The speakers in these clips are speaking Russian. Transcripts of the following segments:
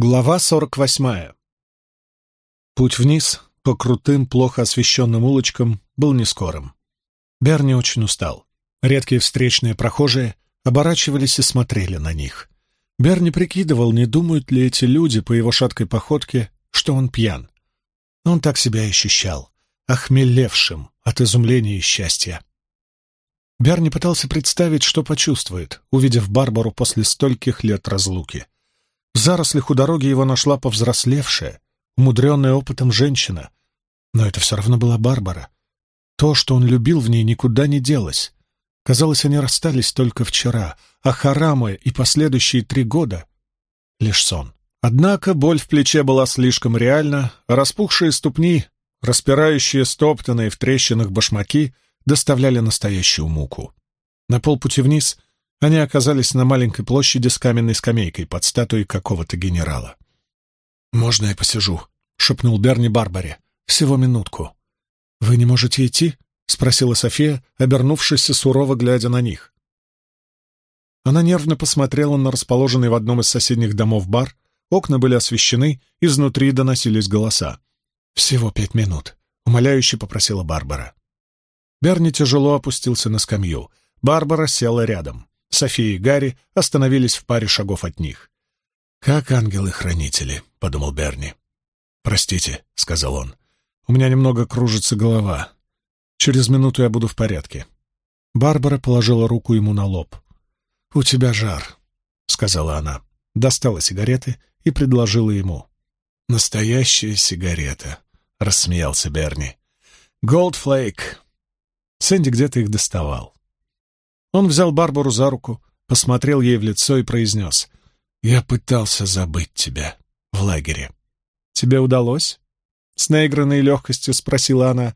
Глава сорок восьмая. Путь вниз по крутым, плохо освещенным улочкам был нескорым. Берни очень устал. Редкие встречные прохожие оборачивались и смотрели на них. Берни прикидывал, не думают ли эти люди по его шаткой походке, что он пьян. Он так себя ощущал, охмелевшим от изумления и счастья. Берни пытался представить, что почувствует, увидев Барбару после стольких лет разлуки. В зарослях у дороги его нашла повзрослевшая, умудренная опытом женщина. Но это все равно была Барбара. То, что он любил в ней, никуда не делось. Казалось, они расстались только вчера, а Харамы и последующие три года — лишь сон. Однако боль в плече была слишком реальна, распухшие ступни, распирающие стоптанные в трещинах башмаки — доставляли настоящую муку. На полпути вниз они оказались на маленькой площади с каменной скамейкой под статуей какого-то генерала. «Можно я посижу?» — шепнул Берни Барбаре. «Всего минутку». «Вы не можете идти?» — спросила София, обернувшись и сурово глядя на них. Она нервно посмотрела на расположенный в одном из соседних домов бар. Окна были освещены, изнутри доносились голоса. «Всего пять минут», — умоляюще попросила Барбара. Берни тяжело опустился на скамью. Барбара села рядом. София и Гарри остановились в паре шагов от них. «Как ангелы-хранители», — подумал Берни. «Простите», — сказал он. «У меня немного кружится голова. Через минуту я буду в порядке». Барбара положила руку ему на лоб. «У тебя жар», — сказала она. Достала сигареты и предложила ему. «Настоящая сигарета», — рассмеялся Берни. «Голдфлейк, Сэнди где-то их доставал. Он взял Барбару за руку, посмотрел ей в лицо и произнес. «Я пытался забыть тебя в лагере». «Тебе удалось?» С наигранной легкостью спросила она.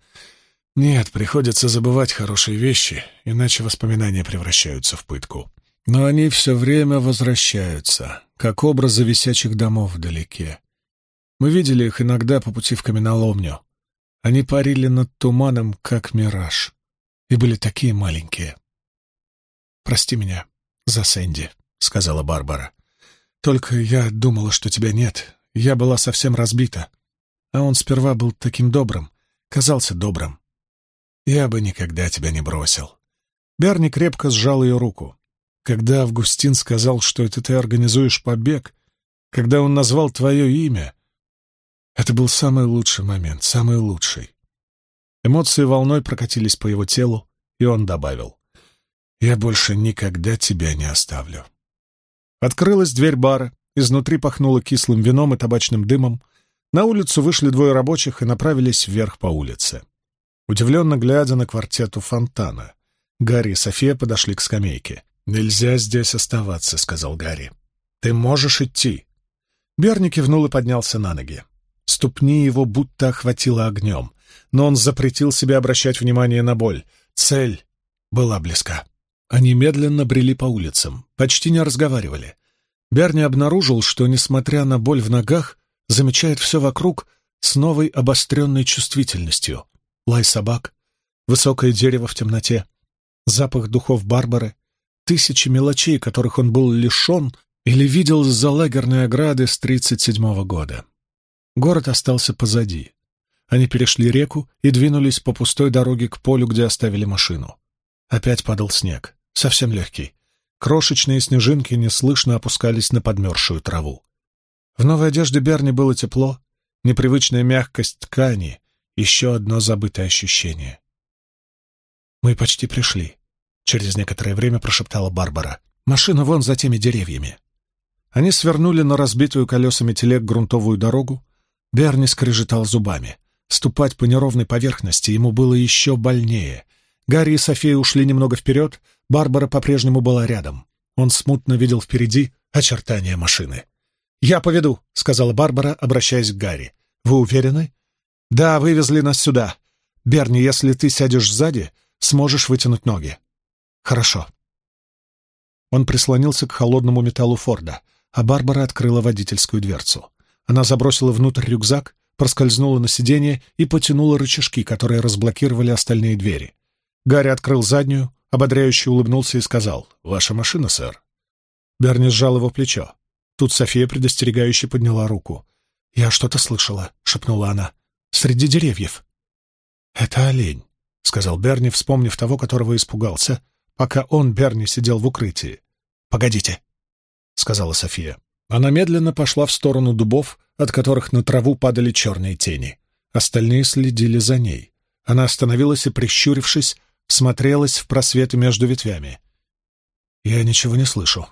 «Нет, приходится забывать хорошие вещи, иначе воспоминания превращаются в пытку. Но они все время возвращаются, как образы висячих домов вдалеке. Мы видели их иногда по пути в каменоломню. Они парили над туманом, как мираж и были такие маленькие. «Прости меня за Сэнди», — сказала Барбара. «Только я думала, что тебя нет. Я была совсем разбита. А он сперва был таким добрым, казался добрым. Я бы никогда тебя не бросил». Берни крепко сжал ее руку. Когда Августин сказал, что это ты организуешь побег, когда он назвал твое имя, это был самый лучший момент, самый лучший. Эмоции волной прокатились по его телу, и он добавил. «Я больше никогда тебя не оставлю». Открылась дверь бара, изнутри пахнуло кислым вином и табачным дымом. На улицу вышли двое рабочих и направились вверх по улице. Удивленно глядя на квартету фонтана, Гарри и София подошли к скамейке. «Нельзя здесь оставаться», — сказал Гарри. «Ты можешь идти». Берни кивнул и поднялся на ноги. Ступни его будто охватило огнем но он запретил себе обращать внимание на боль. Цель была близка. Они медленно брели по улицам, почти не разговаривали. Берни обнаружил, что, несмотря на боль в ногах, замечает все вокруг с новой обостренной чувствительностью. Лай собак, высокое дерево в темноте, запах духов Барбары, тысячи мелочей, которых он был лишен или видел за лагерной ограды с 37-го года. Город остался позади. Они перешли реку и двинулись по пустой дороге к полю, где оставили машину. Опять падал снег, совсем легкий. Крошечные снежинки неслышно опускались на подмерзшую траву. В новой одежде Берни было тепло, непривычная мягкость ткани, еще одно забытое ощущение. «Мы почти пришли», — через некоторое время прошептала Барбара. «Машина вон за теми деревьями». Они свернули на разбитую колесами телег грунтовую дорогу. Берни скрежетал зубами. Ступать по неровной поверхности ему было еще больнее. Гарри и София ушли немного вперед, Барбара по-прежнему была рядом. Он смутно видел впереди очертания машины. «Я поведу», — сказала Барбара, обращаясь к Гарри. «Вы уверены?» «Да, вывезли нас сюда. Берни, если ты сядешь сзади, сможешь вытянуть ноги». «Хорошо». Он прислонился к холодному металлу Форда, а Барбара открыла водительскую дверцу. Она забросила внутрь рюкзак, проскользнула на сиденье и потянула рычажки, которые разблокировали остальные двери. Гарри открыл заднюю, ободряюще улыбнулся и сказал «Ваша машина, сэр». Берни сжал его плечо. Тут София предостерегающе подняла руку. «Я что-то слышала», — шепнула она. «Среди деревьев». «Это олень», — сказал Берни, вспомнив того, которого испугался, пока он, Берни, сидел в укрытии. «Погодите», — сказала София. Она медленно пошла в сторону дубов, от которых на траву падали черные тени. Остальные следили за ней. Она остановилась и, прищурившись, смотрелась в просветы между ветвями. «Я ничего не слышу»,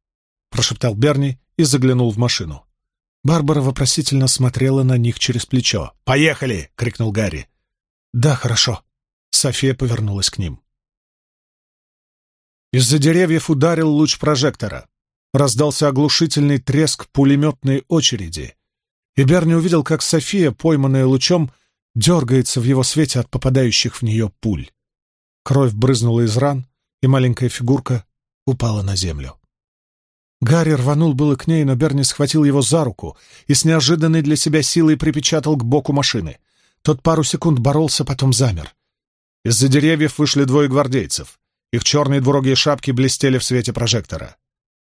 — прошептал Берни и заглянул в машину. Барбара вопросительно смотрела на них через плечо. «Поехали!» — крикнул Гарри. «Да, хорошо». София повернулась к ним. Из-за деревьев ударил луч прожектора. Раздался оглушительный треск пулеметной очереди. И Берни увидел, как София, пойманная лучом, дергается в его свете от попадающих в нее пуль. Кровь брызнула из ран, и маленькая фигурка упала на землю. Гарри рванул было к ней, но Берни схватил его за руку и с неожиданной для себя силой припечатал к боку машины. Тот пару секунд боролся, потом замер. Из-за деревьев вышли двое гвардейцев. Их черные двурогие шапки блестели в свете прожектора.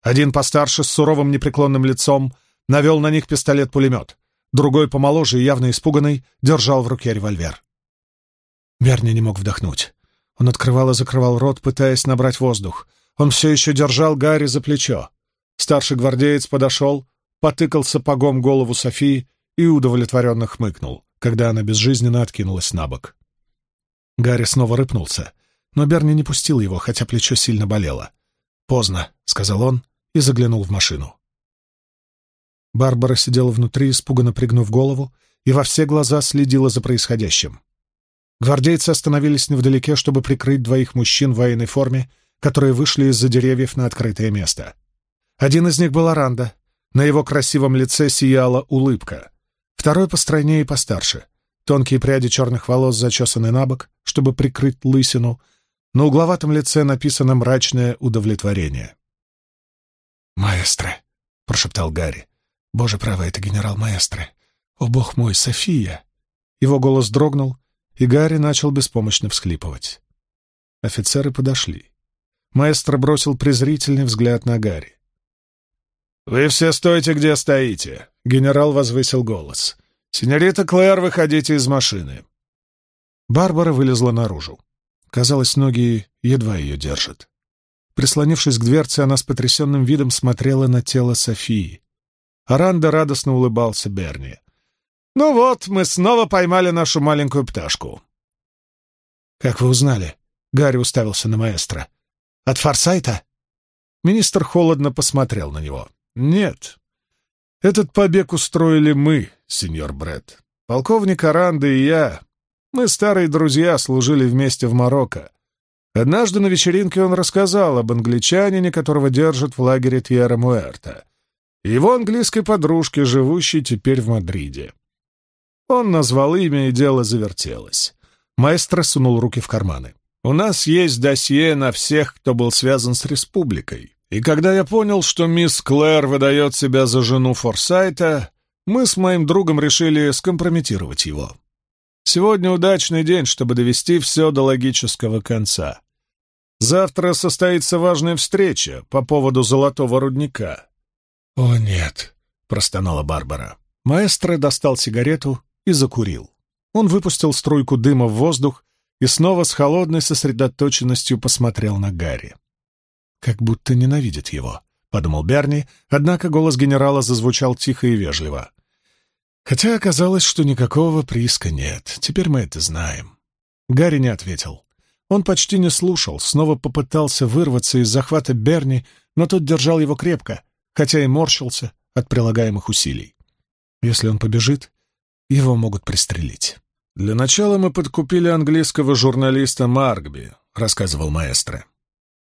Один постарше, с суровым непреклонным лицом, навел на них пистолет-пулемет. Другой, помоложе и явно испуганный, держал в руке револьвер. Берни не мог вдохнуть. Он открывал и закрывал рот, пытаясь набрать воздух. Он все еще держал Гарри за плечо. Старший гвардеец подошел, потыкал сапогом голову Софии и удовлетворенно хмыкнул, когда она безжизненно откинулась на бок. Гарри снова рыпнулся, но Берни не пустил его, хотя плечо сильно болело. «Поздно», — сказал он и заглянул в машину. Барбара сидела внутри, испуганно пригнув голову, и во все глаза следила за происходящим. Гвардейцы остановились невдалеке, чтобы прикрыть двоих мужчин в военной форме, которые вышли из-за деревьев на открытое место. Один из них был Аранда. На его красивом лице сияла улыбка. Второй постройнее и постарше. Тонкие пряди черных волос зачесаны на бок, чтобы прикрыть лысину. На угловатом лице написано мрачное удовлетворение. «Маэстро», — прошептал Гарри. «Боже правый, это генерал Маэстро! О, бог мой, София!» Его голос дрогнул, и Гарри начал беспомощно всхлипывать. Офицеры подошли. Маэстро бросил презрительный взгляд на Гарри. «Вы все стойте, где стоите!» — генерал возвысил голос. «Синьорита Клэр, выходите из машины!» Барбара вылезла наружу. Казалось, ноги едва ее держат. Прислонившись к дверце, она с потрясенным видом смотрела на тело Софии. Аранда радостно улыбался Берни. «Ну вот, мы снова поймали нашу маленькую пташку». «Как вы узнали?» — Гарри уставился на маэстро. «От Форсайта?» Министр холодно посмотрел на него. «Нет. Этот побег устроили мы, сеньор Бретт. Полковник Аранда и я. Мы старые друзья, служили вместе в Марокко. Однажды на вечеринке он рассказал об англичанине, которого держат в лагере Тьерра Муэрта, его английской подружке, живущей теперь в Мадриде. Он назвал имя, и дело завертелось. Маэстро сунул руки в карманы. «У нас есть досье на всех, кто был связан с республикой. И когда я понял, что мисс Клэр выдает себя за жену Форсайта, мы с моим другом решили скомпрометировать его. Сегодня удачный день, чтобы довести все до логического конца. Завтра состоится важная встреча по поводу золотого рудника». «О, нет», — простонала Барбара. Маэстро достал сигарету и закурил. Он выпустил струйку дыма в воздух и снова с холодной сосредоточенностью посмотрел на Гарри как будто ненавидит его», — подумал Берни, однако голос генерала зазвучал тихо и вежливо. «Хотя оказалось, что никакого прииска нет. Теперь мы это знаем». Гарри не ответил. Он почти не слушал, снова попытался вырваться из захвата Берни, но тот держал его крепко, хотя и морщился от прилагаемых усилий. Если он побежит, его могут пристрелить. «Для начала мы подкупили английского журналиста Маркби», — рассказывал маэстро.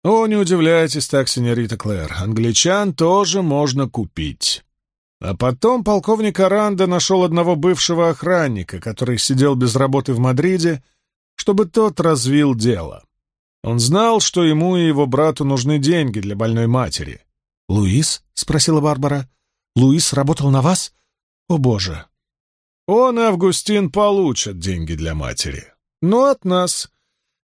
«О, не удивляйтесь так, сеньорита Клэр, англичан тоже можно купить». А потом полковник Аранда нашел одного бывшего охранника, который сидел без работы в Мадриде, чтобы тот развил дело. Он знал, что ему и его брату нужны деньги для больной матери. «Луис?» — спросила Барбара. «Луис работал на вас? О, боже!» «Он Августин получат деньги для матери. Но от нас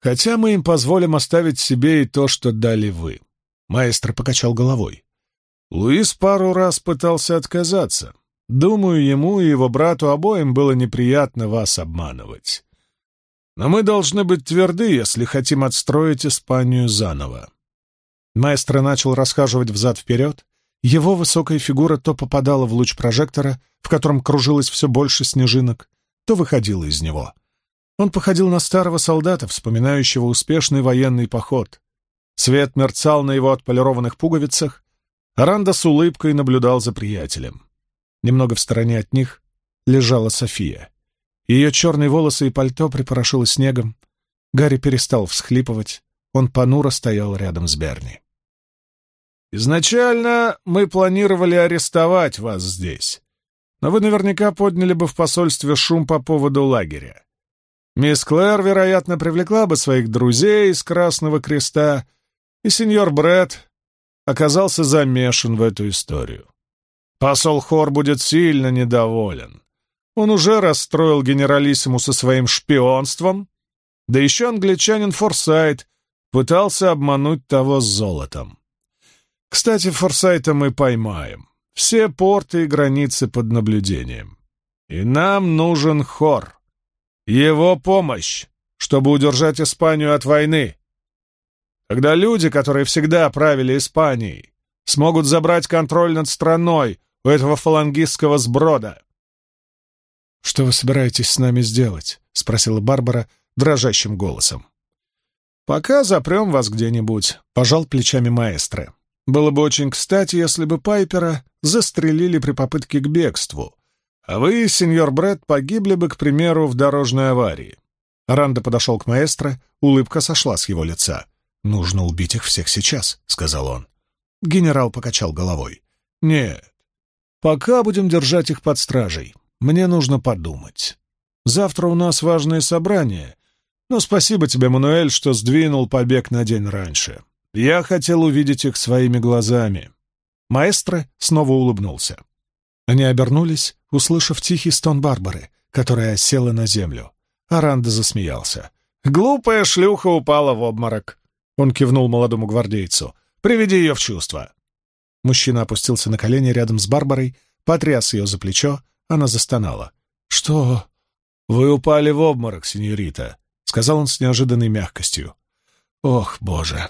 Хотя мы им позволим оставить себе и то, что дали вы. Маэстро покачал головой. Луис пару раз пытался отказаться. Думаю, ему и его брату обоим было неприятно вас обманывать. Но мы должны быть тверды, если хотим отстроить Испанию заново. Маэстро начал расхаживать взад-вперед. Его высокая фигура то попадала в луч прожектора, в котором кружилось все больше снежинок, то выходила из него. Он походил на старого солдата, вспоминающего успешный военный поход. Свет мерцал на его отполированных пуговицах, Ранда с улыбкой наблюдал за приятелем. Немного в стороне от них лежала София. Ее черные волосы и пальто припорошило снегом. Гарри перестал всхлипывать. Он понуро стоял рядом с Берни. «Изначально мы планировали арестовать вас здесь, но вы наверняка подняли бы в посольстве шум по поводу лагеря. Мисс Клэр, вероятно, привлекла бы своих друзей из Красного Креста, и сеньор Брэд оказался замешан в эту историю. Посол Хор будет сильно недоволен. Он уже расстроил генералиссиму со своим шпионством, да еще англичанин Форсайт пытался обмануть того с золотом. Кстати, Форсайта мы поймаем. Все порты и границы под наблюдением. И нам нужен Хор. Его помощь, чтобы удержать Испанию от войны. Когда люди, которые всегда правили Испанией, смогут забрать контроль над страной у этого фалангистского сброда. «Что вы собираетесь с нами сделать?» — спросила Барбара дрожащим голосом. «Пока запрем вас где-нибудь», — пожал плечами маэстро. «Было бы очень кстати, если бы Пайпера застрелили при попытке к бегству, а вы, сеньор Брэд, погибли бы, к примеру, в дорожной аварии». Ранда подошел к маэстро, улыбка сошла с его лица. «Нужно убить их всех сейчас», — сказал он. Генерал покачал головой. «Нет, пока будем держать их под стражей. Мне нужно подумать. Завтра у нас важное собрание, но спасибо тебе, Мануэль, что сдвинул побег на день раньше. Я хотел увидеть их своими глазами». Маэстро снова улыбнулся. Они обернулись, услышав тихий стон Барбары, которая села на землю. Аранда засмеялся. «Глупая шлюха упала в обморок. Он кивнул молодому гвардейцу. «Приведи ее в чувство!» Мужчина опустился на колени рядом с Барбарой, потряс ее за плечо, она застонала. «Что?» «Вы упали в обморок, сеньорита», — сказал он с неожиданной мягкостью. «Ох, боже!»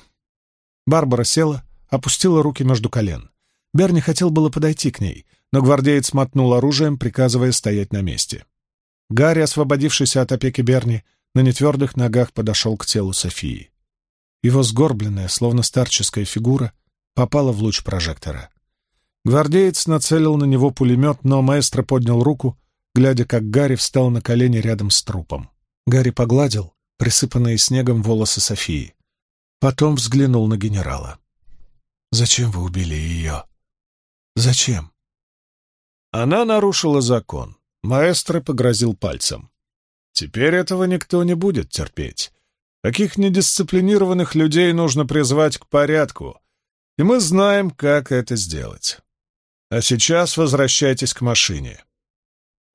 Барбара села, опустила руки между колен. Берни хотел было подойти к ней, но гвардеец мотнул оружием, приказывая стоять на месте. Гарри, освободившийся от опеки Берни, на нетвердых ногах подошел к телу Софии. Его сгорбленная, словно старческая фигура, попала в луч прожектора. Гвардеец нацелил на него пулемет, но маэстро поднял руку, глядя, как Гарри встал на колени рядом с трупом. Гарри погладил присыпанные снегом волосы Софии. Потом взглянул на генерала. «Зачем вы убили ее? Зачем?» Она нарушила закон. Маэстро погрозил пальцем. «Теперь этого никто не будет терпеть. Таких недисциплинированных людей нужно призвать к порядку, и мы знаем, как это сделать. А сейчас возвращайтесь к машине.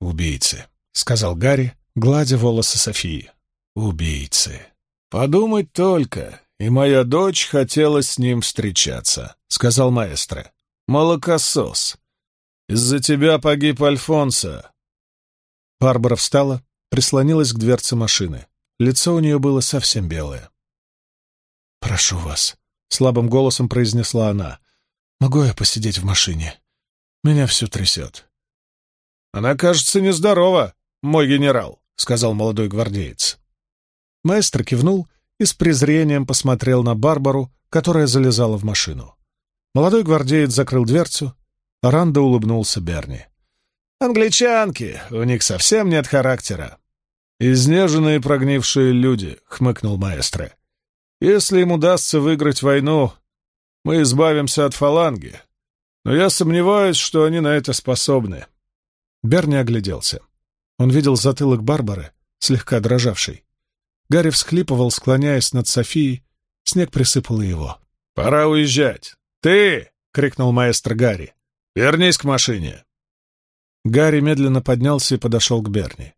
«Убийцы», — сказал Гарри, гладя волосы Софии. «Убийцы. Подумать только, и моя дочь хотела с ним встречаться», — сказал маэстро. «Молокосос. Из-за тебя погиб Альфонсо». Барбара встала, прислонилась к дверце машины. Лицо у нее было совсем белое. «Прошу вас», — слабым голосом произнесла она. «Могу я посидеть в машине? Меня все трясет». «Она, кажется, нездорова, мой генерал», — сказал молодой гвардеец. Маэстро кивнул и с презрением посмотрел на Барбару, которая залезала в машину. Молодой гвардеец закрыл дверцу, а Ранда улыбнулся Берни. «Англичанки, у них совсем нет характера. «Изнеженные прогнившие люди», — хмыкнул маэстро. «Если им удастся выиграть войну, мы избавимся от фаланги. Но я сомневаюсь, что они на это способны». Берни огляделся. Он видел затылок Барбары, слегка дрожавший. Гарри всхлипывал, склоняясь над Софией. Снег присыпал его. «Пора уезжать!» «Ты!» — крикнул маэстро Гарри. «Вернись к машине!» Гарри медленно поднялся и подошел к Берни.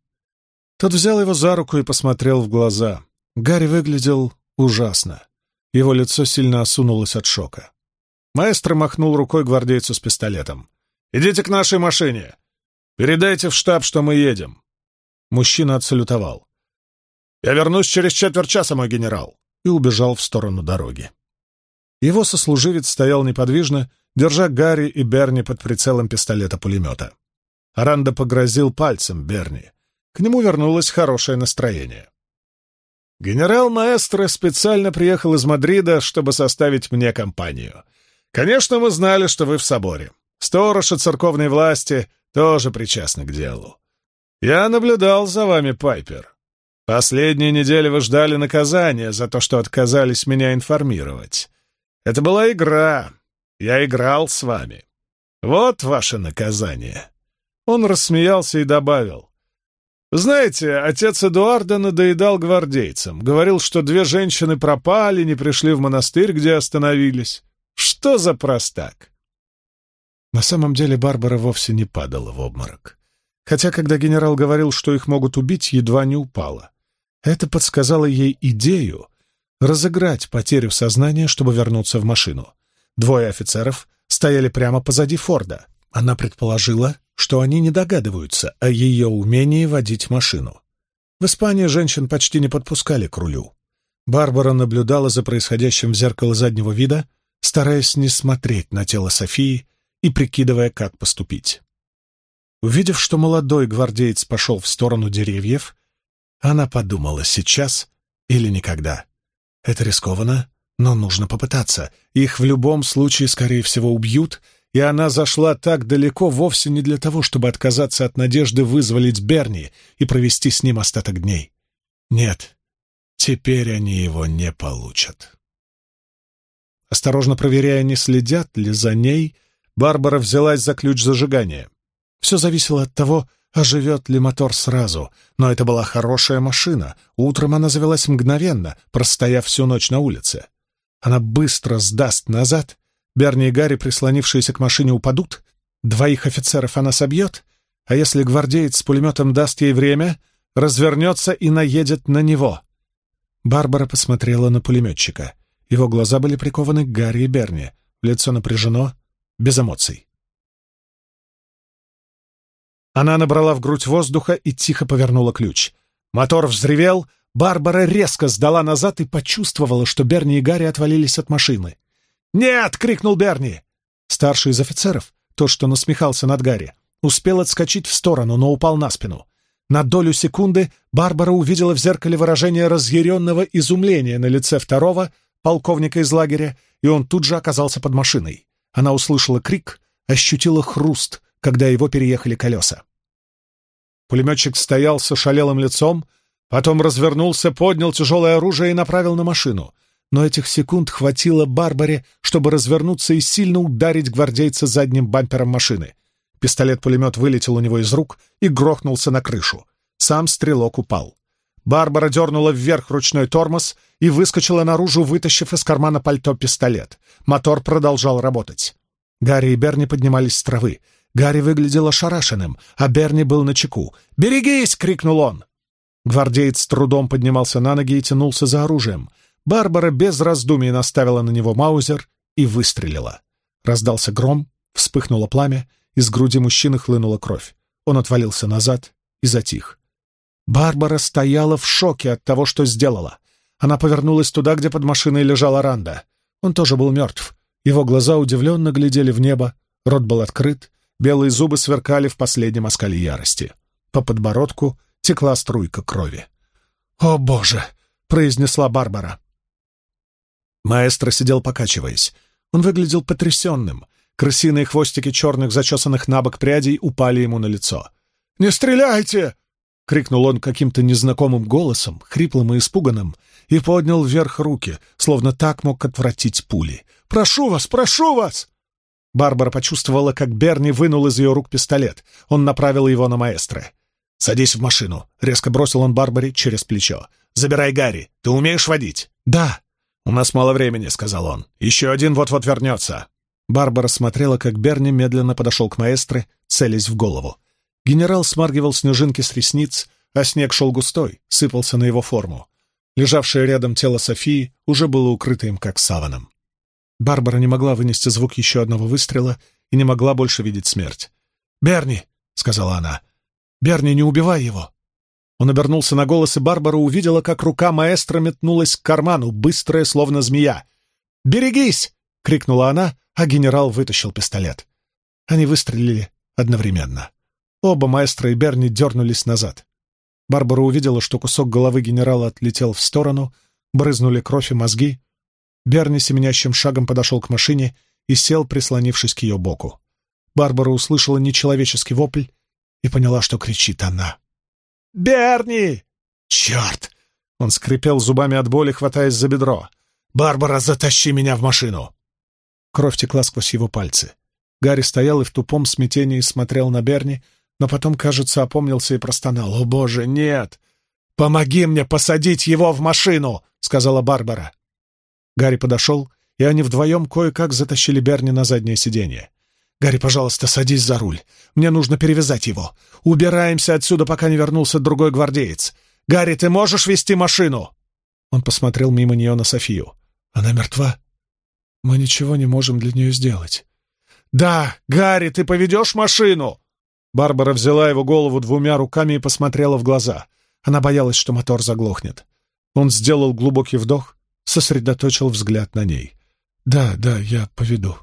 Тот взял его за руку и посмотрел в глаза. Гарри выглядел ужасно. Его лицо сильно осунулось от шока. Маэстро махнул рукой гвардейцу с пистолетом. «Идите к нашей машине! Передайте в штаб, что мы едем!» Мужчина отсалютовал. «Я вернусь через четверть часа, мой генерал!» и убежал в сторону дороги. Его сослуживец стоял неподвижно, держа Гарри и Берни под прицелом пистолета-пулемета. Аранда погрозил пальцем Берни. К нему вернулось хорошее настроение. «Генерал Маэстро специально приехал из Мадрида, чтобы составить мне компанию. Конечно, мы знали, что вы в соборе. Сторож и церковной власти тоже причастны к делу. Я наблюдал за вами, Пайпер. Последние недели вы ждали наказания за то, что отказались меня информировать. Это была игра. Я играл с вами. Вот ваше наказание». Он рассмеялся и добавил. «Знаете, отец Эдуарда надоедал гвардейцам. Говорил, что две женщины пропали, не пришли в монастырь, где остановились. Что за простак?» На самом деле Барбара вовсе не падала в обморок. Хотя, когда генерал говорил, что их могут убить, едва не упала. Это подсказало ей идею разыграть потерю сознания, чтобы вернуться в машину. Двое офицеров стояли прямо позади Форда. Она предположила, что они не догадываются о ее умении водить машину. В Испании женщин почти не подпускали к рулю. Барбара наблюдала за происходящим в зеркало заднего вида, стараясь не смотреть на тело Софии и прикидывая, как поступить. Увидев, что молодой гвардеец пошел в сторону деревьев, она подумала сейчас или никогда. Это рискованно, но нужно попытаться. Их в любом случае, скорее всего, убьют, и она зашла так далеко вовсе не для того, чтобы отказаться от надежды вызволить Берни и провести с ним остаток дней. Нет, теперь они его не получат. Осторожно проверяя, не следят ли за ней, Барбара взялась за ключ зажигания. Все зависело от того, оживет ли мотор сразу, но это была хорошая машина. Утром она завелась мгновенно, простояв всю ночь на улице. Она быстро сдаст назад, Берни и Гарри, прислонившиеся к машине, упадут, двоих офицеров она собьет, а если гвардеец с пулеметом даст ей время, развернется и наедет на него. Барбара посмотрела на пулеметчика. Его глаза были прикованы к Гарри и Берни, лицо напряжено, без эмоций. Она набрала в грудь воздуха и тихо повернула ключ. Мотор взревел, Барбара резко сдала назад и почувствовала, что Берни и Гарри отвалились от машины. «Нет!» — крикнул Берни. Старший из офицеров, тот, что насмехался над Гарри, успел отскочить в сторону, но упал на спину. На долю секунды Барбара увидела в зеркале выражение разъяренного изумления на лице второго, полковника из лагеря, и он тут же оказался под машиной. Она услышала крик, ощутила хруст, когда его переехали колеса. Пулеметчик стоял с ошалелым лицом, потом развернулся, поднял тяжелое оружие и направил на машину — но этих секунд хватило Барбаре, чтобы развернуться и сильно ударить гвардейца задним бампером машины. Пистолет-пулемет вылетел у него из рук и грохнулся на крышу. Сам стрелок упал. Барбара дернула вверх ручной тормоз и выскочила наружу, вытащив из кармана пальто пистолет. Мотор продолжал работать. Гарри и Берни поднимались с травы. Гарри выглядел ошарашенным, а Берни был на чеку. «Берегись!» — крикнул он. Гвардеец с трудом поднимался на ноги и тянулся за оружием. Барбара без раздумий наставила на него маузер и выстрелила. Раздался гром, вспыхнуло пламя, из груди мужчины хлынула кровь. Он отвалился назад и затих. Барбара стояла в шоке от того, что сделала. Она повернулась туда, где под машиной лежала Ранда. Он тоже был мертв. Его глаза удивленно глядели в небо, рот был открыт, белые зубы сверкали в последнем оскале ярости. По подбородку текла струйка крови. «О, Боже!» — произнесла Барбара. Маэстро сидел покачиваясь. Он выглядел потрясенным. Крысиные хвостики черных, зачесанных на бок прядей, упали ему на лицо. «Не стреляйте!» — крикнул он каким-то незнакомым голосом, хриплым и испуганным, и поднял вверх руки, словно так мог отвратить пули. «Прошу вас, прошу вас!» Барбара почувствовала, как Берни вынул из ее рук пистолет. Он направил его на маэстро. «Садись в машину», — резко бросил он Барбаре через плечо. «Забирай Гарри. Ты умеешь водить?» «Да», «У нас мало времени», — сказал он. «Еще один вот-вот вернется». Барбара смотрела, как Берни медленно подошел к маэстро, целясь в голову. Генерал смаргивал снежинки с ресниц, а снег шел густой, сыпался на его форму. Лежавшее рядом тело Софии уже было укрыто им как саваном. Барбара не могла вынести звук еще одного выстрела и не могла больше видеть смерть. «Берни!» — сказала она. «Берни, не убивай его!» Он обернулся на голос, и Барбара увидела, как рука маэстро метнулась к карману, быстрая, словно змея. «Берегись!» — крикнула она, а генерал вытащил пистолет. Они выстрелили одновременно. Оба маэстро и Берни дернулись назад. Барбара увидела, что кусок головы генерала отлетел в сторону, брызнули кровь и мозги. Берни семенящим шагом подошел к машине и сел, прислонившись к ее боку. Барбара услышала нечеловеческий вопль и поняла, что кричит она. «Берни!» «Черт!» Он скрипел зубами от боли, хватаясь за бедро. «Барбара, затащи меня в машину!» Кровь текла сквозь его пальцы. Гарри стоял и в тупом смятении смотрел на Берни, но потом, кажется, опомнился и простонал. «О, боже, нет! Помоги мне посадить его в машину!» — сказала Барбара. Гарри подошел, и они вдвоем кое-как затащили Берни на заднее сиденье. «Гарри, пожалуйста, садись за руль. Мне нужно перевязать его. Убираемся отсюда, пока не вернулся другой гвардеец. Гарри, ты можешь вести машину?» Он посмотрел мимо нее на Софию. «Она мертва. Мы ничего не можем для нее сделать». «Да, Гарри, ты поведешь машину?» Барбара взяла его голову двумя руками и посмотрела в глаза. Она боялась, что мотор заглохнет. Он сделал глубокий вдох, сосредоточил взгляд на ней. «Да, да, я поведу».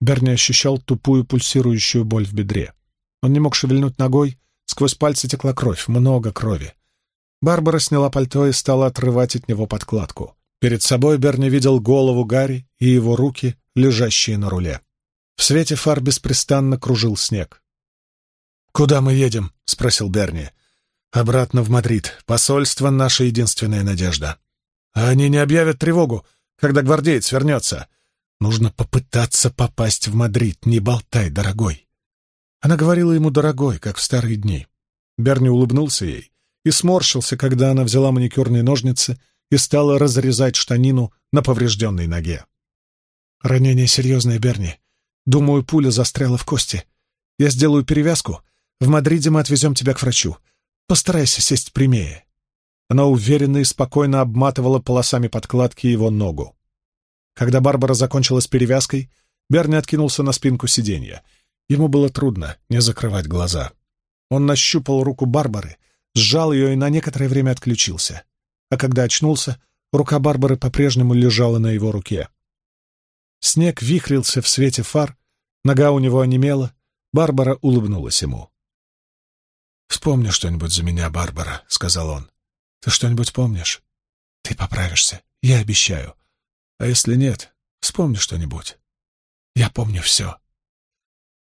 Берни ощущал тупую пульсирующую боль в бедре. Он не мог шевельнуть ногой, сквозь пальцы текла кровь, много крови. Барбара сняла пальто и стала отрывать от него подкладку. Перед собой Берни видел голову Гарри и его руки, лежащие на руле. В свете фар беспрестанно кружил снег. «Куда мы едем?» — спросил Берни. «Обратно в Мадрид. Посольство — наша единственная надежда. Они не объявят тревогу, когда гвардеец вернется. Нужно попытаться попасть в Мадрид. Не болтай, дорогой». Она говорила ему «дорогой», как в старые дни. Берни улыбнулся ей и сморщился, когда она взяла маникюрные ножницы и стала разрезать штанину на поврежденной ноге. «Ранение серьезное, Берни. Думаю, пуля застряла в кости. Я сделаю перевязку, в Мадриде мы отвезем тебя к врачу. Постарайся сесть прямее». Она уверенно и спокойно обматывала полосами подкладки его ногу. Когда Барбара закончила с перевязкой, Берни откинулся на спинку сиденья. Ему было трудно не закрывать глаза. Он нащупал руку Барбары, сжал ее и на некоторое время отключился. А когда очнулся, рука Барбары по-прежнему лежала на его руке. Снег вихрился в свете фар, нога у него онемела, Барбара улыбнулась ему. «Вспомни что-нибудь за меня, Барбара», — сказал он. «Ты что-нибудь помнишь? Ты поправишься, я обещаю. А если нет, вспомни что-нибудь. Я помню все».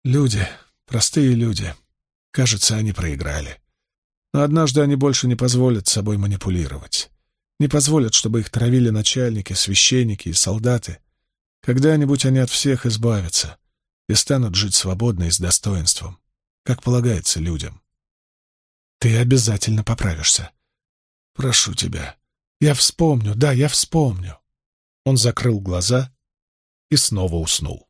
Люди, простые люди. Кажется, они проиграли. Но однажды они больше не позволят собой манипулировать. Не позволят, чтобы их травили начальники, священники и солдаты. Когда-нибудь они от всех избавятся и станут жить свободно и с достоинством, как полагается людям. Ты обязательно поправишься. Прошу тебя. Я вспомню, да, я вспомню. Он закрыл глаза и снова уснул.